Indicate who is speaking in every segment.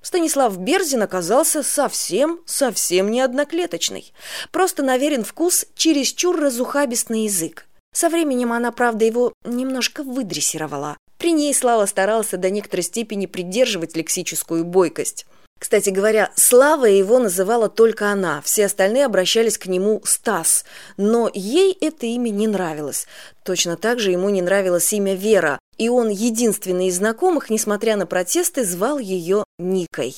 Speaker 1: Станислав Берзин оказался совсем, совсем не одноклеточный. Просто на верен вкус чересчур разухабистный язык. Со временем она, правда, его немножко выдрессировала. При ней Слава старался до некоторой степени придерживать лексическую бойкость. Кстати говоря, Слава его называла только она, все остальные обращались к нему Стас, но ей это имя не нравилось. Точно так же ему не нравилось имя Вера, и он, единственный из знакомых, несмотря на протесты, звал ее Никой.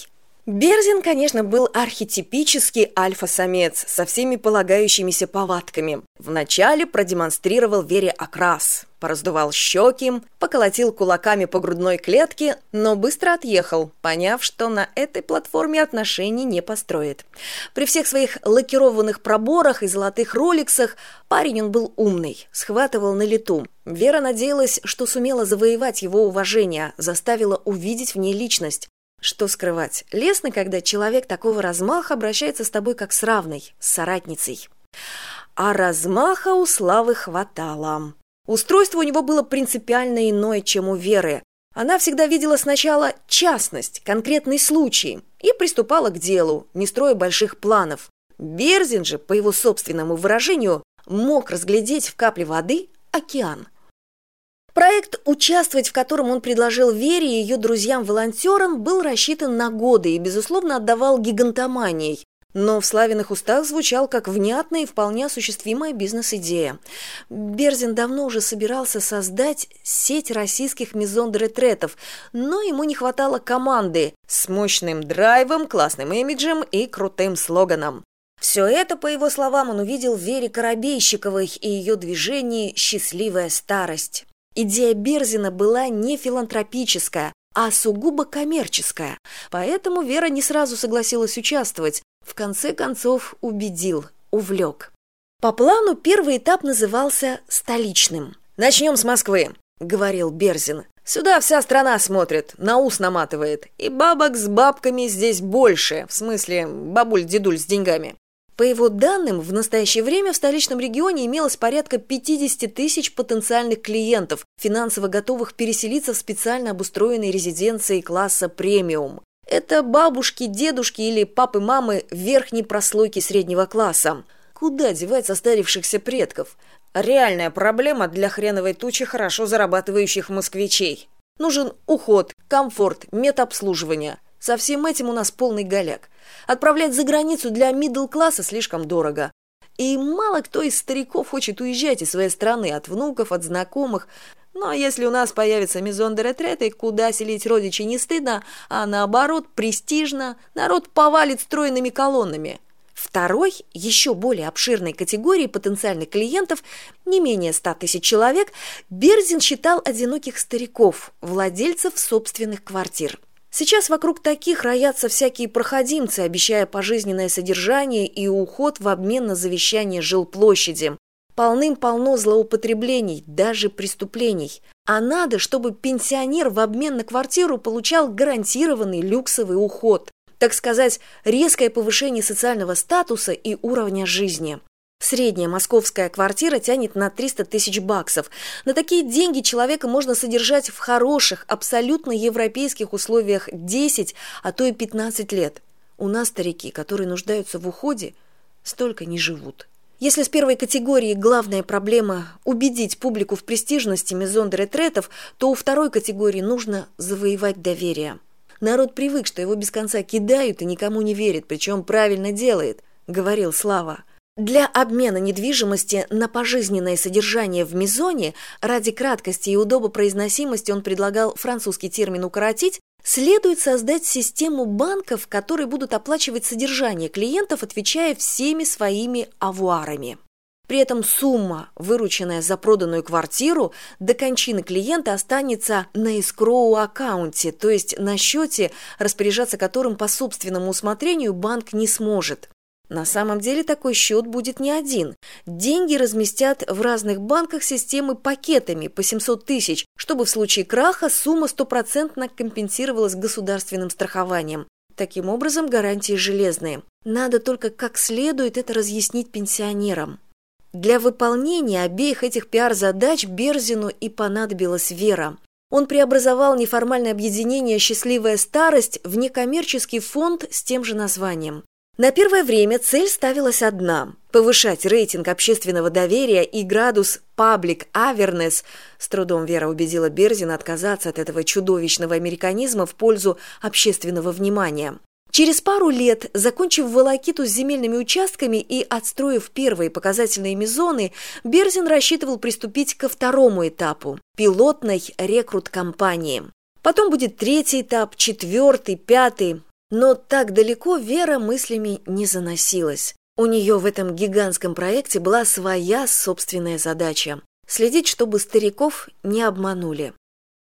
Speaker 1: Берзин, конечно, был архетипический альфа-самец со всеми полагающимися повадками. Вначале продемонстрировал Вере окрас, пораздувал щеки, поколотил кулаками по грудной клетке, но быстро отъехал, поняв, что на этой платформе отношений не построит. При всех своих лакированных проборах и золотых роликсах парень он был умный, схватывал на лету. Вера надеялась, что сумела завоевать его уважение, заставила увидеть в ней личность. Что скрывать? Лестно, когда человек такого размаха обращается с тобой как с равной, с соратницей. А размаха у Славы хватало. Устройство у него было принципиально иное, чем у Веры. Она всегда видела сначала частность, конкретный случай, и приступала к делу, не строя больших планов. Берзин же, по его собственному выражению, мог разглядеть в капле воды океан – Проект, участвовать в котором он предложил Вере и ее друзьям-волонтерам, был рассчитан на годы и, безусловно, отдавал гигантоманией. Но в Славиных устах звучал как внятная и вполне осуществимая бизнес-идея. Берзин давно уже собирался создать сеть российских мезон-ретретов, но ему не хватало команды с мощным драйвом, классным имиджем и крутым слоганом. Все это, по его словам, он увидел в Вере Коробейщиковой и ее движении «Счастливая старость». Идея Берзина была не филантропическая, а сугубо коммерческая, поэтому Вера не сразу согласилась участвовать, в конце концов убедил, увлек. По плану первый этап назывался «столичным». «Начнем с Москвы», — говорил Берзин. «Сюда вся страна смотрит, на ус наматывает, и бабок с бабками здесь больше, в смысле бабуль-дедуль с деньгами. По его данным, в настоящее время в столичном регионе имелось порядка 50 тысяч потенциальных клиентов, финансово готовых переселиться в специально обустроенные резиденции класса премиум. Это бабушки, дедушки или папы-мамы верхней прослойки среднего класса. Куда девать состарившихся предков? Реальная проблема для хреновой тучи хорошо зарабатывающих москвичей. Нужен уход, комфорт, медобслуживание – со всем этим у нас полный голяк. Отправлять за границу для мидл-класса слишком дорого. И мало кто из стариков хочет уезжать из своей страны от внуков, от знакомых. Но если у нас появится мизон де ретреты, куда селить родичей не стыдно, а наоборот престижно, народ повалит стройными колоннами. Второй, еще более обширной категории потенциальных клиентов, не менее 100 тысяч человек, Берзин считал одиноких стариков, владельцев собственных квартир. Сейчас вокруг таких роятся всякие проходимцы, обещая пожизненное содержание и уход в обмен на завещание жилплощади. Полным-полно злоупотреблений, даже преступлений. А надо, чтобы пенсионер в обмен на квартиру получал гарантированный люксовый уход. Так сказать, резкое повышение социального статуса и уровня жизни. Средняя московская квартира тянет на 300 тысяч баксов. На такие деньги человека можно содержать в хороших, абсолютно европейских условиях 10, а то и 15 лет. У нас старики, которые нуждаются в уходе, столько не живут. Если с первой категории главная проблема – убедить публику в престижности мезон ретретов, то у второй категории нужно завоевать доверие. Народ привык, что его без конца кидают и никому не верит, причем правильно делает, говорил Слава. Для обмена недвижимости на пожизненное содержание в мезоне ради краткости и удобопроизносимости он предлагал французский термин укоротить, следует создать систему банков, которые будут оплачивать содержание клиентов, отвечая всеми своими авуарами. При этом сумма, вырученная за проданную квартиру, до кончины клиента останется на эскроу-аккаунте, то есть на счете, распоряжаться которым по собственному усмотрению банк не сможет. На самом деле такой счет будет не один. Деньги разместят в разных банках системы пакетами по 700 тысяч, чтобы в случае краха сумма стопроцентно компенсировалась государственным страхованием. Таким образом, гарантии железные. Надо только как следует это разъяснить пенсионерам. Для выполнения обеих этих пиар-задач Берзину и понадобилась вера. Он преобразовал неформальное объединение «Счастливая старость» в некоммерческий фонд с тем же названием. На первое время цель ставилась одна – повышать рейтинг общественного доверия и градус «public awareness». С трудом Вера убедила Берзина отказаться от этого чудовищного американизма в пользу общественного внимания. Через пару лет, закончив волокиту с земельными участками и отстроив первые показательные мезоны, Берзин рассчитывал приступить ко второму этапу – пилотной рекрут-компании. Потом будет третий этап, четвертый, пятый. Но так далеко Вера мыслями не заносилась. У нее в этом гигантском проекте была своя собственная задача – следить, чтобы стариков не обманули.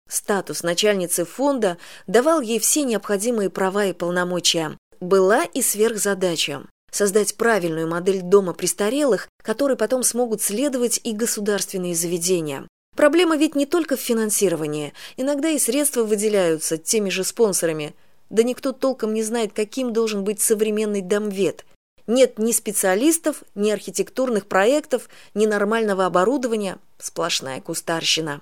Speaker 1: Статус начальницы фонда давал ей все необходимые права и полномочия. Была и сверхзадача – создать правильную модель дома престарелых, которой потом смогут следовать и государственные заведения. Проблема ведь не только в финансировании. Иногда и средства выделяются теми же спонсорами – да никто толком не знает, каким должен быть современный домвет. Нет ни специалистов, ни архитектурных проектов, ни нормального оборудования. Сплошная кустарщина.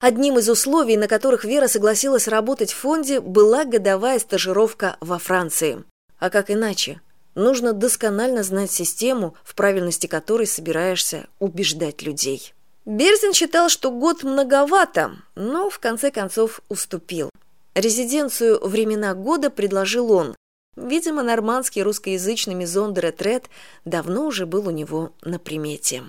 Speaker 1: Одним из условий, на которых Вера согласилась работать в фонде, была годовая стажировка во Франции. А как иначе? Нужно досконально знать систему, в правильности которой собираешься убеждать людей. Берзин считал, что год многовато, но в конце концов уступил. Резиденцию «Времена года» предложил он. Видимо, нормандский русскоязычный мизон де ретрет давно уже был у него на примете.